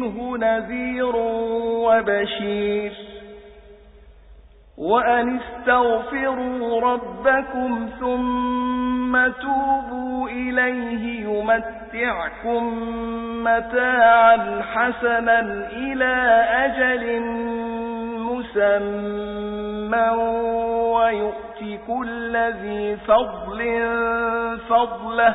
منه نذير وبشير. وأن استغفروا ربكم ثم توبوا إليه يمتعكم متاعا حسنا إلى أجل مسمى. ويؤتي كل ذي فضل فضله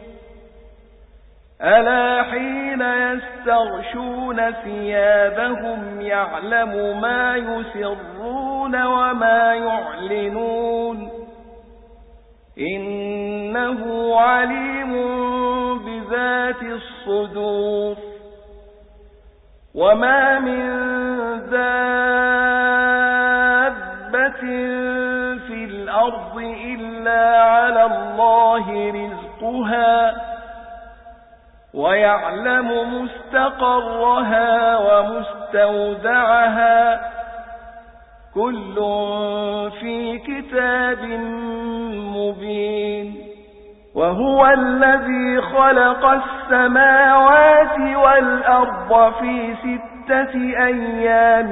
ألا حين يستغشون ثيابهم يعلم ما يسرون وما يعلنون إنه عليم بذات الصدور وما من دابة في الأرض إلا على الله رزقها ويعلم مستقرها ومستودعها. كل في كتاب مبين. وهو الذي خلق السماوات والأرض في ستة أيام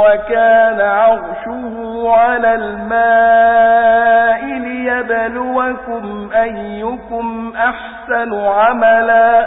وكان عرشه على الماء ليبلوكم أيكم أحسن عملا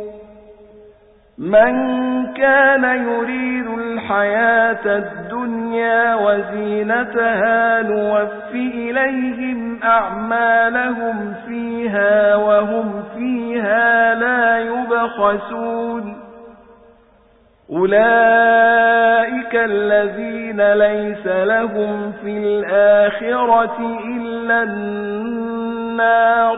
من كان يريد الحياة الدنيا وزينتها نوفي إليهم أعمالهم فيها وهم فيها لا يبخسون. أولئك الذين ليس لهم في الآخرة إلا النار.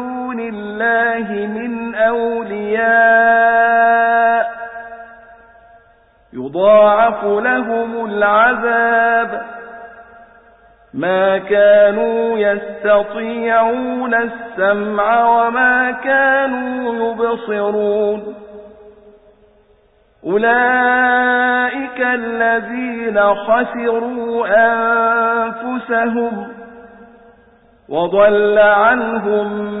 الله من أولياء يضاعف لهم العذاب ما كانوا يستطيعون السمع وما كانوا يبصرون أولئك الذين خسروا أنفسهم وضل عنهم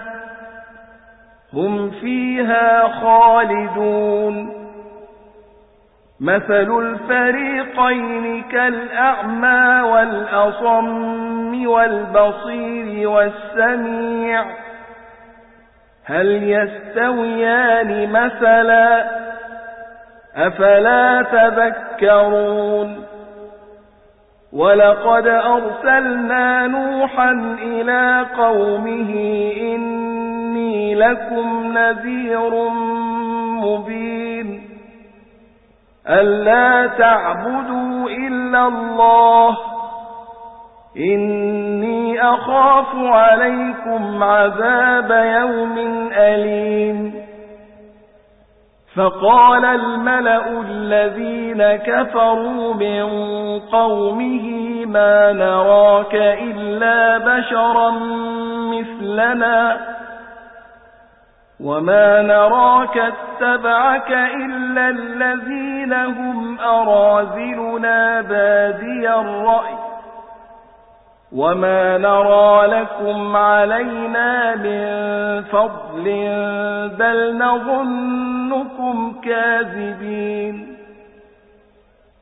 هم فيها خالدون. مثل الفريقين كالأعمى والأصم والبصير والسميع. هل يستويان مثلا؟ أفلا تذكرون. ولقد أرسلنا نوحا إلى قومه إني لكم نذير مبين. ألا تعبدوا إلا الله. إني أخاف عليكم عذاب يوم أليم. فقال الملأ الذين كفروا من قومه ما نراك إلا بشرا مثلنا. وما نراك اتبعك إلا الذين هم أراذلنا بادي الرأي وما نرى لكم علينا من فضل بل نظنكم كاذبين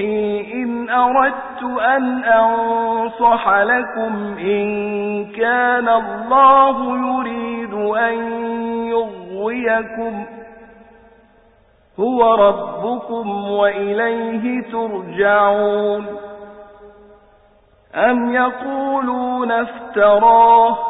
نصحي إن أردت أن أنصح لكم إن كان الله يريد أن يغويكم هو ربكم وإليه ترجعون أم يقولون افتراه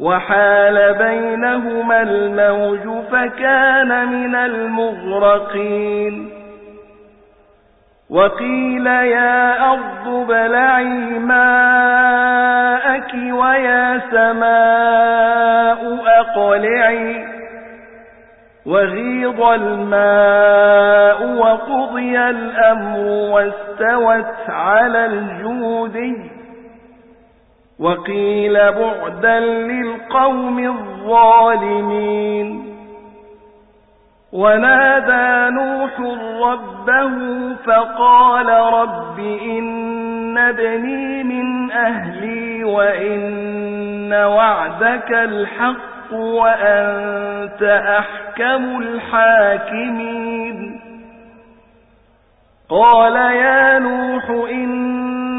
وحال بينهما الموج فكان من المغرقين. وقيل يا أرض بلعي ماءك ويا سماء أقلعي. وغيض الماء وقضي الأمر واستوت على الجود وقيل بعدا للقوم الظالمين. ونادى نوح ربه فقال رب إن ابني من أهلي وإن وعدك الحق وأنت أحكم الحاكمين. قال يا نوح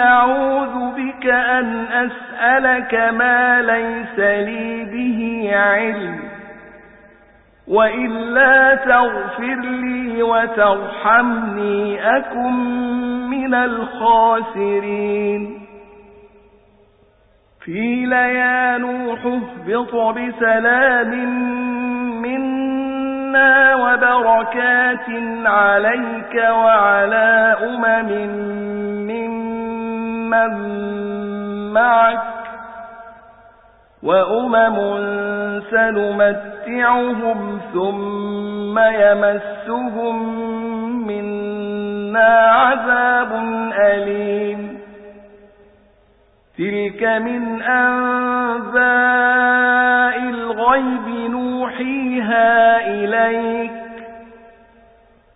أعوذ بك أن أسألك ما ليس لي به علم وإلا تغفر لي وترحمني أكن من الخاسرين. قيل يا نوح اهبط بسلام منا وبركات عليك وعلى أمم ممن معك وأمم سنمتعهم ثم يمسهم منا عذاب أليم. تلك من أنباء الغيب نوحيها إليك.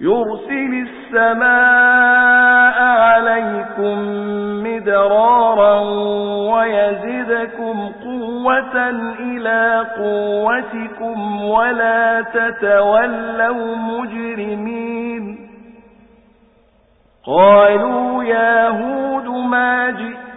يرسل السماء عليكم مدرارا ويزدكم قوة إلى قوتكم ولا تتولوا مجرمين. قالوا يا هود ما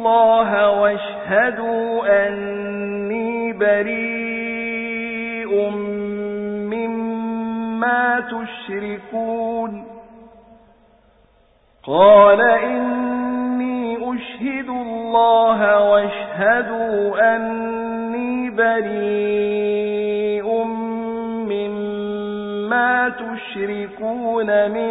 الله واشهدوا أني بريء مما تشركون. قال إني أشهد الله واشهدوا أني بريء مما تشركون من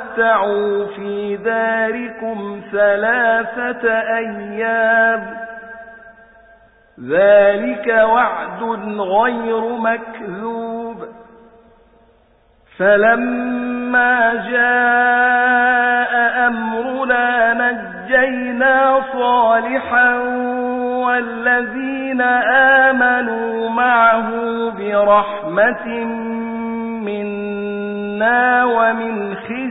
تمتعوا في داركم ثلاثة أيام ذلك وعد غير مكذوب فلما جاء أمرنا نجينا صالحا والذين آمنوا معه برحمة منا ومن خزي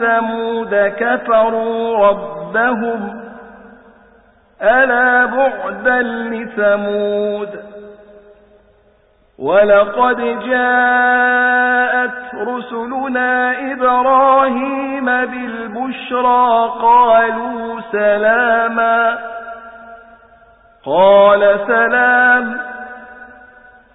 ثمود كفروا ربهم ألا بعدا لثمود ولقد جاءت رسلنا إبراهيم بالبشرى قالوا سلاما قال سلام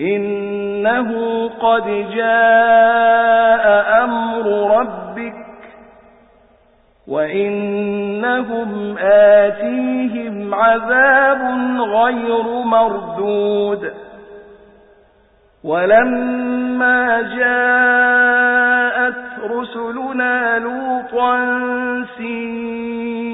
إنه قد جاء أمر ربك وإنهم آتيهم عذاب غير مردود ولما جاءت رسلنا لوطا سيء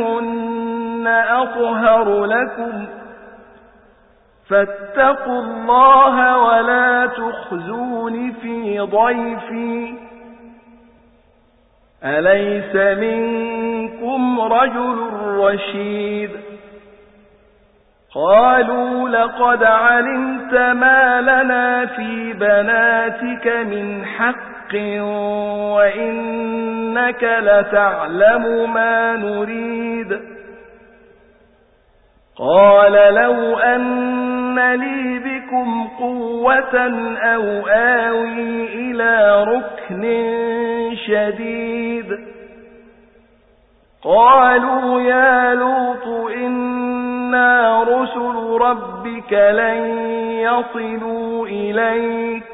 هن أطهر لكم. فاتقوا الله ولا تخزون في ضيفي. أليس منكم رجل رشيد؟ قالوا لقد علمت ما لنا في بناتك من حق. وإنك لتعلم ما نريد. قال لو أن لي بكم قوة أو آوي إلى ركن شديد. قالوا يا لوط إنا رسل ربك لن يصلوا إليك.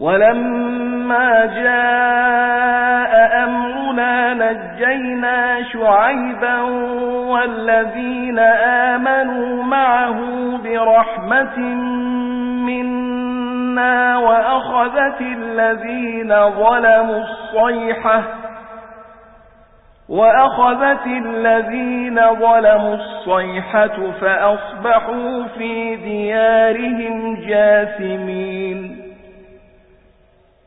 ولما جاء أمرنا نجينا شعيبا والذين آمنوا معه برحمة منا وأخذت الذين ظلموا الصيحة وأخذت الذين ظلموا الصيحة فأصبحوا في ديارهم جاثمين.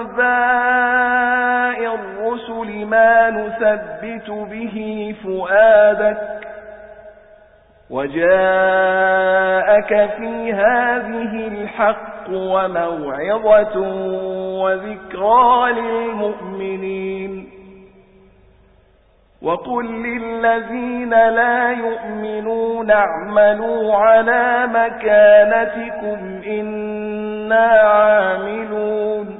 أنباء الرسل ما نثبت به فؤادك وجاءك في هذه الحق وموعظة وذكرى للمؤمنين وقل للذين لا يؤمنون اعملوا على مكانتكم إنا عاملون